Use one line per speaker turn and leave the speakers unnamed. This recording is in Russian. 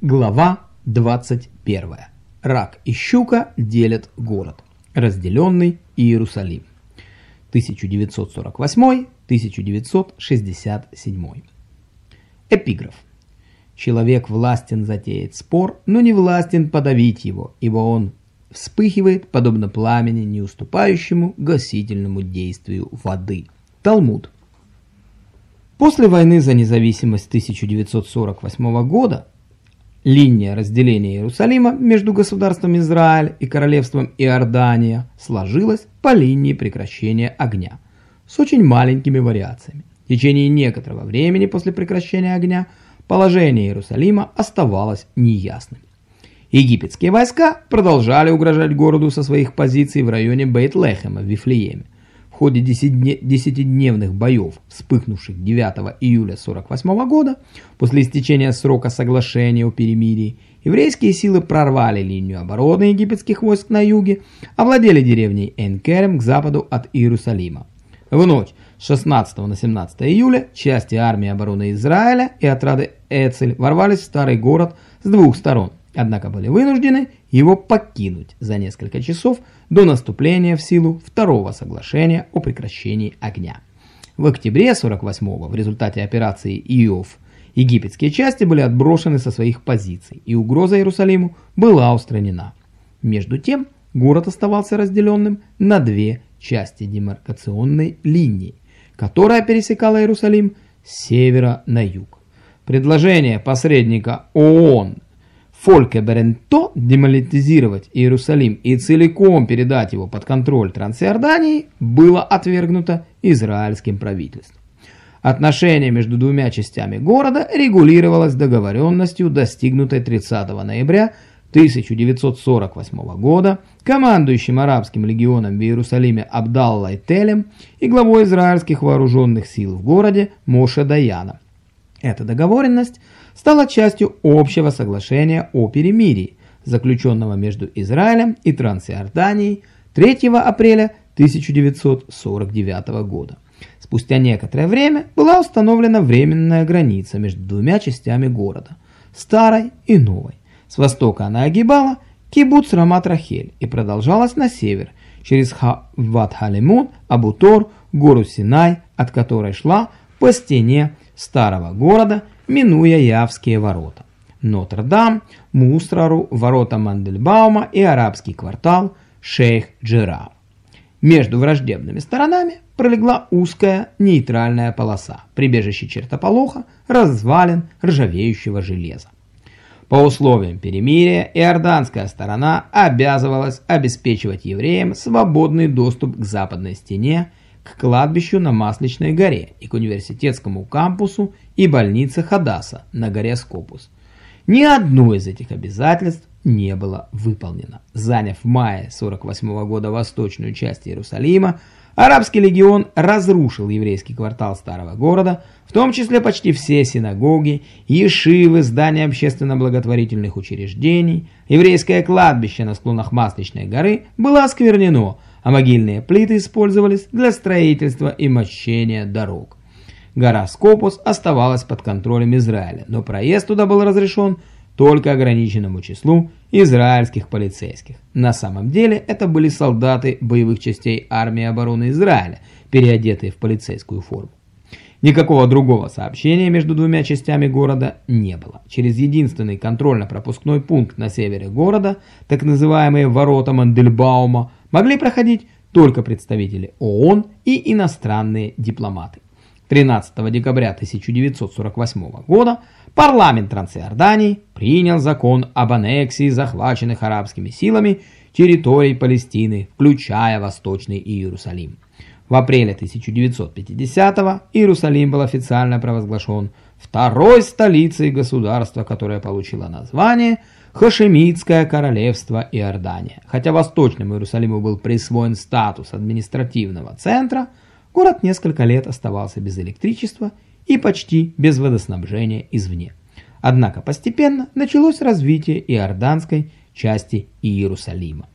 Глава 21. Рак и щука делят город. Разделенный Иерусалим. 1948-1967. Эпиграф. Человек властен затеять спор, но не властен подавить его, ибо он вспыхивает, подобно пламени, не уступающему гасительному действию воды. Талмуд. После войны за независимость 1948 года Линия разделения Иерусалима между государством Израиль и королевством Иордания сложилась по линии прекращения огня с очень маленькими вариациями. В течение некоторого времени после прекращения огня положение Иерусалима оставалось неясным. Египетские войска продолжали угрожать городу со своих позиций в районе Бейт-Лехема в Вифлееме ходе десятидневных боев, вспыхнувших 9 июля 1948 года, после истечения срока соглашения о перемирии, еврейские силы прорвали линию обороны египетских войск на юге, овладели деревней Энкерем к западу от Иерусалима. В ночь с 16 на 17 июля части армии обороны Израиля и отряды Эцель ворвались в старый город с двух сторон однако были вынуждены его покинуть за несколько часов до наступления в силу второго соглашения о прекращении огня. В октябре 48-го в результате операции Иов египетские части были отброшены со своих позиций, и угроза Иерусалиму была устранена. Между тем, город оставался разделенным на две части демаркационной линии, которая пересекала Иерусалим с севера на юг. Предложение посредника ООН Фольке Беренто демонетизировать Иерусалим и целиком передать его под контроль Трансиордании было отвергнуто израильским правительством. Отношение между двумя частями города регулировалось договоренностью, достигнутой 30 ноября 1948 года командующим арабским легионом в Иерусалиме Абдаллой Телем и главой израильских вооруженных сил в городе Моше Даяна. Эта договоренность стала частью общего соглашения о перемирии, заключенного между Израилем и Трансиорданией 3 апреля 1949 года. Спустя некоторое время была установлена временная граница между двумя частями города, старой и новой. С востока она огибала кибуц Рамат-Рахель и продолжалась на север, через Ват-Халимун, Абутор, гору Синай, от которой шла по стене старого города, минуя Явские ворота. Нотр-Дам, Мустрару, ворота Мандельбаума и арабский квартал Шейх-Джирав. Между враждебными сторонами пролегла узкая нейтральная полоса, прибежище чертополоха, развалин ржавеющего железа. По условиям перемирия иорданская сторона обязывалась обеспечивать евреям свободный доступ к западной стене к кладбищу на Масличной горе и к университетскому кампусу и больнице Хадаса на горе Скопус. Ни одно из этих обязательств не было выполнено. Заняв в мае 48 года восточную часть Иерусалима, арабский легион разрушил еврейский квартал старого города, в том числе почти все синагоги, ешивы, здания общественно-благотворительных учреждений, еврейское кладбище на склонах Масличной горы было осквернено, а могильные плиты использовались для строительства и мощения дорог. Гора Скопус оставалась под контролем Израиля, но проезд туда был разрешен только ограниченному числу израильских полицейских. На самом деле это были солдаты боевых частей армии обороны Израиля, переодетые в полицейскую форму. Никакого другого сообщения между двумя частями города не было. Через единственный контрольно-пропускной пункт на севере города, так называемые ворота Мандельбаума, могли проходить только представители ООН и иностранные дипломаты. 13 декабря 1948 года парламент Трансиордании принял закон об аннексии захваченных арабскими силами территорий Палестины, включая Восточный Иерусалим. В апреле 1950-го Иерусалим был официально провозглашен второй столицей государства, которое получило название Хашемитское королевство Иордания. Хотя Восточному Иерусалиму был присвоен статус административного центра, город несколько лет оставался без электричества и почти без водоснабжения извне. Однако постепенно началось развитие иорданской части Иерусалима.